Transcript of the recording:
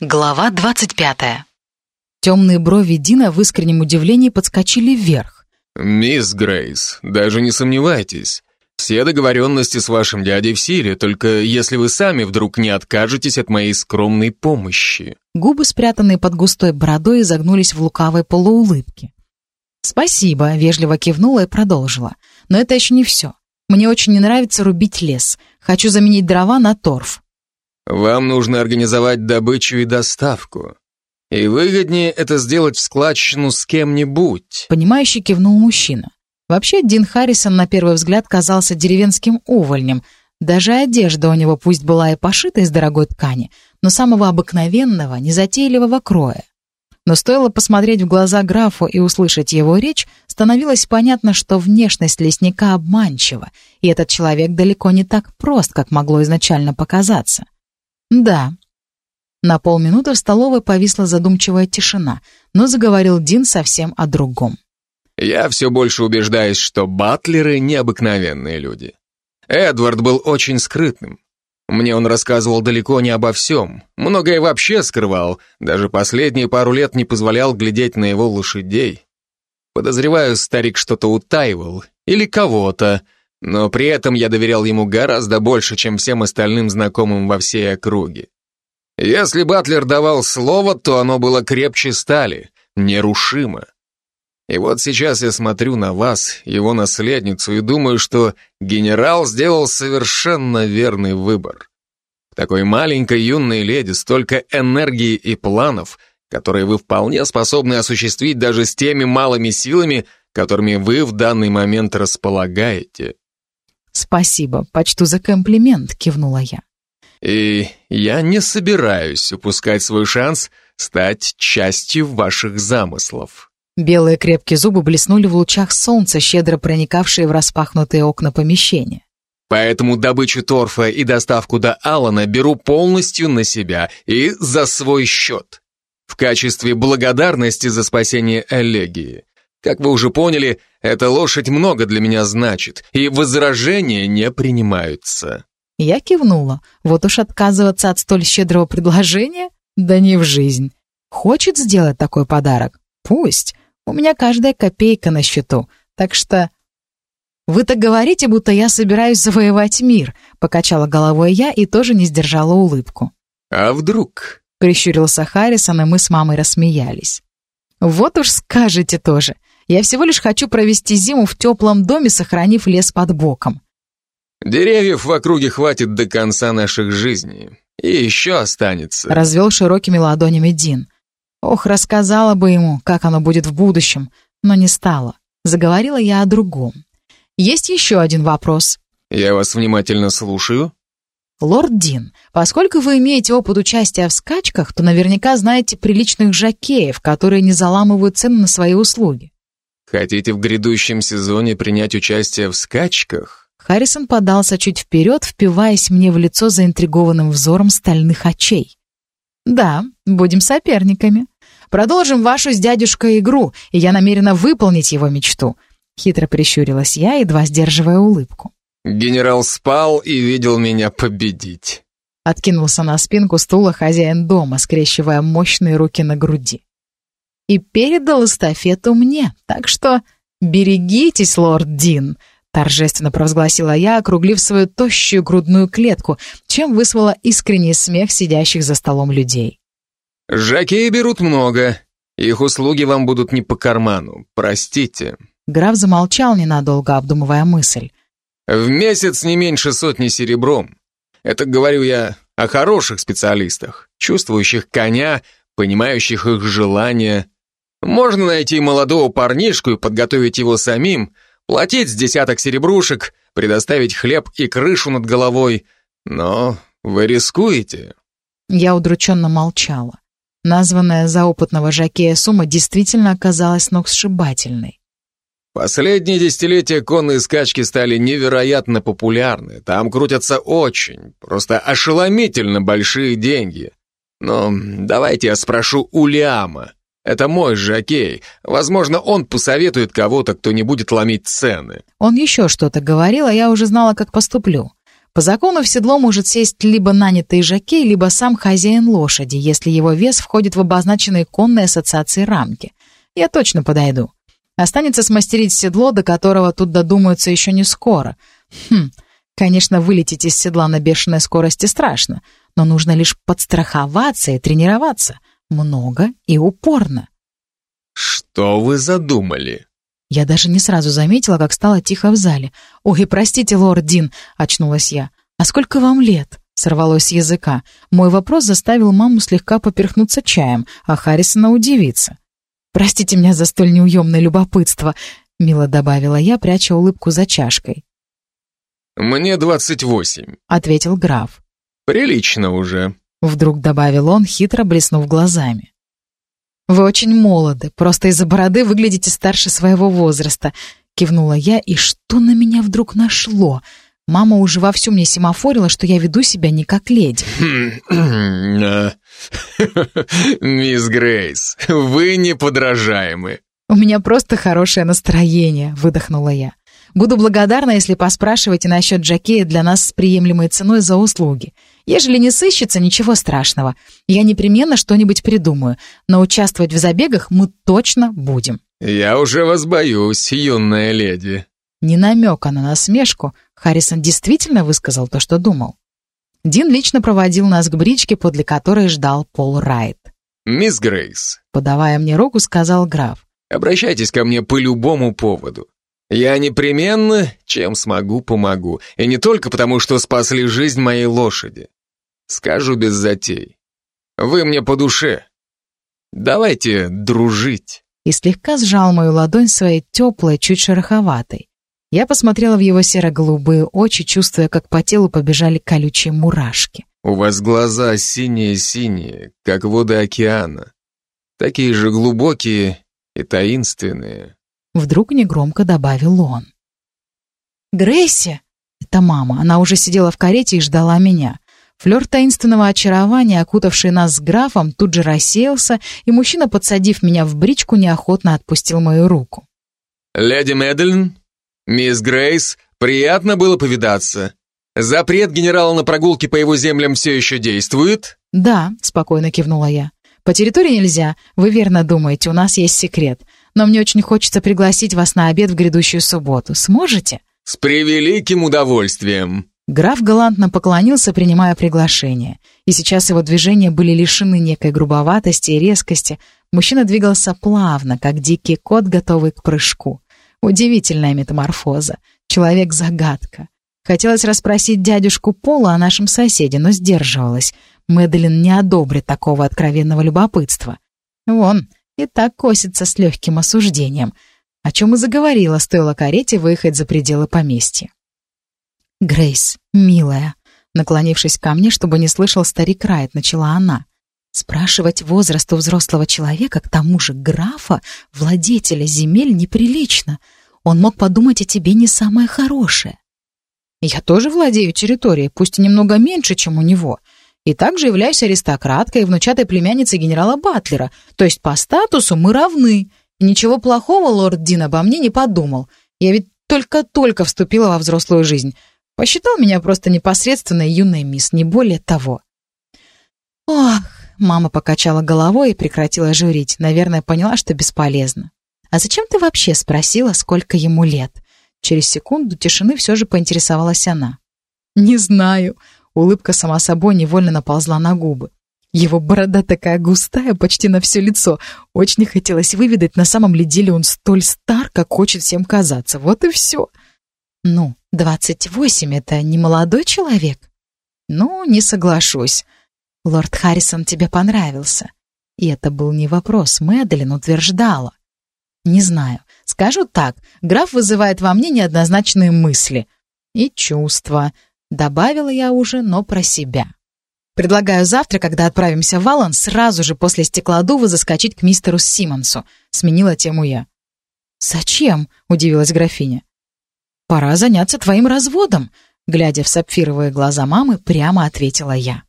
Глава 25. Темные брови Дина в искреннем удивлении подскочили вверх. «Мисс Грейс, даже не сомневайтесь. Все договоренности с вашим дядей в силе, только если вы сами вдруг не откажетесь от моей скромной помощи». Губы, спрятанные под густой бородой, изогнулись в лукавой полуулыбке. «Спасибо», — вежливо кивнула и продолжила. «Но это еще не все. Мне очень не нравится рубить лес. Хочу заменить дрова на торф». «Вам нужно организовать добычу и доставку. И выгоднее это сделать в складчину с кем-нибудь». Понимающе кивнул мужчина. Вообще, Дин Харрисон на первый взгляд казался деревенским увольнем. Даже одежда у него пусть была и пошита из дорогой ткани, но самого обыкновенного, незатейливого кроя. Но стоило посмотреть в глаза графу и услышать его речь, становилось понятно, что внешность лесника обманчива, и этот человек далеко не так прост, как могло изначально показаться. Да. На полминуты в столовой повисла задумчивая тишина, но заговорил Дин совсем о другом. Я все больше убеждаюсь, что батлеры необыкновенные люди. Эдвард был очень скрытным. Мне он рассказывал далеко не обо всем. Многое вообще скрывал. Даже последние пару лет не позволял глядеть на его лошадей. Подозреваю, старик что-то утаивал. Или кого-то. Но при этом я доверял ему гораздо больше, чем всем остальным знакомым во всей округе. Если Батлер давал слово, то оно было крепче стали, нерушимо. И вот сейчас я смотрю на вас, его наследницу, и думаю, что генерал сделал совершенно верный выбор. В такой маленькой юной леди столько энергии и планов, которые вы вполне способны осуществить даже с теми малыми силами, которыми вы в данный момент располагаете. «Спасибо, почту за комплимент», — кивнула я. «И я не собираюсь упускать свой шанс стать частью ваших замыслов». Белые крепкие зубы блеснули в лучах солнца, щедро проникавшие в распахнутые окна помещения. Поэтому добычу торфа и доставку до Алана беру полностью на себя и за свой счет. В качестве благодарности за спасение Элегии. Как вы уже поняли, эта лошадь много для меня значит, и возражения не принимаются. Я кивнула. Вот уж отказываться от столь щедрого предложения? Да не в жизнь. Хочет сделать такой подарок? Пусть. У меня каждая копейка на счету. Так что... «Вы так говорите, будто я собираюсь завоевать мир», — покачала головой я и тоже не сдержала улыбку. «А вдруг?» — прищурился Харрисон, и мы с мамой рассмеялись. «Вот уж скажете тоже. Я всего лишь хочу провести зиму в теплом доме, сохранив лес под боком. Деревьев в округе хватит до конца наших жизней. И еще останется. Развел широкими ладонями Дин. Ох, рассказала бы ему, как оно будет в будущем, но не стала. Заговорила я о другом. Есть еще один вопрос. Я вас внимательно слушаю. Лорд Дин, поскольку вы имеете опыт участия в скачках, то наверняка знаете приличных жакеев, которые не заламывают цены на свои услуги. Хотите в грядущем сезоне принять участие в скачках? Харрисон подался чуть вперед, впиваясь мне в лицо заинтригованным взором стальных очей. Да, будем соперниками. Продолжим вашу с дядюшкой игру, и я намерена выполнить его мечту. Хитро прищурилась я, едва сдерживая улыбку. Генерал спал и видел меня победить. Откинулся на спинку стула хозяин дома, скрещивая мощные руки на груди и передал эстафету мне. Так что берегитесь, лорд Дин, торжественно провозгласила я, округлив свою тощую грудную клетку, чем вызвала искренний смех сидящих за столом людей. «Жакеи берут много. Их услуги вам будут не по карману. Простите». Граф замолчал ненадолго, обдумывая мысль. «В месяц не меньше сотни серебром. Это говорю я о хороших специалистах, чувствующих коня, понимающих их желания, можно найти молодого парнишку и подготовить его самим, платить с десяток серебрушек, предоставить хлеб и крышу над головой. Но вы рискуете. Я удрученно молчала. Названная за опытного жакея сумма действительно оказалась сногсшибательной. Последние десятилетия конные скачки стали невероятно популярны. Там крутятся очень, просто ошеломительно большие деньги. Но давайте я спрошу у Лиама. Это мой жокей. Возможно, он посоветует кого-то, кто не будет ломить цены. Он еще что-то говорил, а я уже знала, как поступлю. По закону в седло может сесть либо нанятый жокей, либо сам хозяин лошади, если его вес входит в обозначенные конной ассоциации рамки. Я точно подойду. Останется смастерить седло, до которого тут додумаются еще не скоро. Хм, конечно, вылететь из седла на бешеной скорости страшно, но нужно лишь подстраховаться и тренироваться. Много и упорно. «Что вы задумали?» Я даже не сразу заметила, как стало тихо в зале. «Ой, простите, лорд Дин», — очнулась я. «А сколько вам лет?» — сорвалось с языка. Мой вопрос заставил маму слегка поперхнуться чаем, а Харрисона удивиться. «Простите меня за столь неуемное любопытство», — мило добавила я, пряча улыбку за чашкой. «Мне двадцать восемь», — ответил граф. «Прилично уже», — вдруг добавил он, хитро блеснув глазами. «Вы очень молоды, просто из-за бороды выглядите старше своего возраста», — кивнула я, и что на меня вдруг нашло? Мама уже вовсю мне семафорила, что я веду себя не как леди. «Мисс Грейс, вы неподражаемы». «У меня просто хорошее настроение», — выдохнула я. «Буду благодарна, если поспрашиваете насчет Джакея для нас с приемлемой ценой за услуги. Ежели не сыщется, ничего страшного. Я непременно что-нибудь придумаю, но участвовать в забегах мы точно будем». «Я уже вас боюсь, юная леди». Не намека на насмешку, Харрисон действительно высказал то, что думал. Дин лично проводил нас к бричке, подле которой ждал Пол Райт. «Мисс Грейс», — подавая мне руку, сказал граф. «Обращайтесь ко мне по любому поводу. Я непременно, чем смогу, помогу. И не только потому, что спасли жизнь моей лошади. Скажу без затей. Вы мне по душе. Давайте дружить». И слегка сжал мою ладонь своей теплой, чуть шероховатой. Я посмотрела в его серо-голубые очи, чувствуя, как по телу побежали колючие мурашки. «У вас глаза синие-синие, как воды океана. Такие же глубокие и таинственные». Вдруг негромко добавил он. «Грейси!» Это мама. Она уже сидела в карете и ждала меня. Флёр таинственного очарования, окутавший нас с графом, тут же рассеялся, и мужчина, подсадив меня в бричку, неохотно отпустил мою руку. «Леди Медлин, «Мисс Грейс, приятно было повидаться. Запрет генерала на прогулки по его землям все еще действует?» «Да», — спокойно кивнула я. «По территории нельзя. Вы верно думаете, у нас есть секрет. Но мне очень хочется пригласить вас на обед в грядущую субботу. Сможете?» «С превеликим удовольствием!» Граф галантно поклонился, принимая приглашение. И сейчас его движения были лишены некой грубоватости и резкости. Мужчина двигался плавно, как дикий кот, готовый к прыжку. Удивительная метаморфоза. Человек-загадка. Хотелось расспросить дядюшку Пола о нашем соседе, но сдерживалась. Мэдалин не одобрит такого откровенного любопытства. Вон, и так косится с легким осуждением. О чем и заговорила, стоило карете выехать за пределы поместья. «Грейс, милая», наклонившись ко мне, чтобы не слышал старик Райт, начала она. Спрашивать возраст у взрослого человека, к тому же графа, владетеля земель, неприлично. Он мог подумать о тебе не самое хорошее. Я тоже владею территорией, пусть и немного меньше, чем у него. И также являюсь аристократкой и внучатой племянницей генерала Батлера, то есть по статусу мы равны. Ничего плохого лорд Дин обо мне не подумал. Я ведь только-только вступила во взрослую жизнь. Посчитал меня просто непосредственной юной мисс, не более того. Ох, Мама покачала головой и прекратила журить. Наверное, поняла, что бесполезно. «А зачем ты вообще спросила, сколько ему лет?» Через секунду тишины все же поинтересовалась она. «Не знаю». Улыбка сама собой невольно наползла на губы. Его борода такая густая, почти на все лицо. Очень хотелось выведать, на самом ли деле он столь стар, как хочет всем казаться. Вот и все. Ну, двадцать восемь — это не молодой человек? Ну, не соглашусь. Лорд Харрисон тебе понравился. И это был не вопрос, Мэдлин утверждала. Не знаю. Скажу так, граф вызывает во мне неоднозначные мысли. И чувства. Добавила я уже, но про себя. Предлагаю завтра, когда отправимся в Валан, сразу же после стеклодува заскочить к мистеру Симмонсу. Сменила тему я. «Зачем?» — удивилась графиня. «Пора заняться твоим разводом», — глядя в сапфировые глаза мамы, прямо ответила я.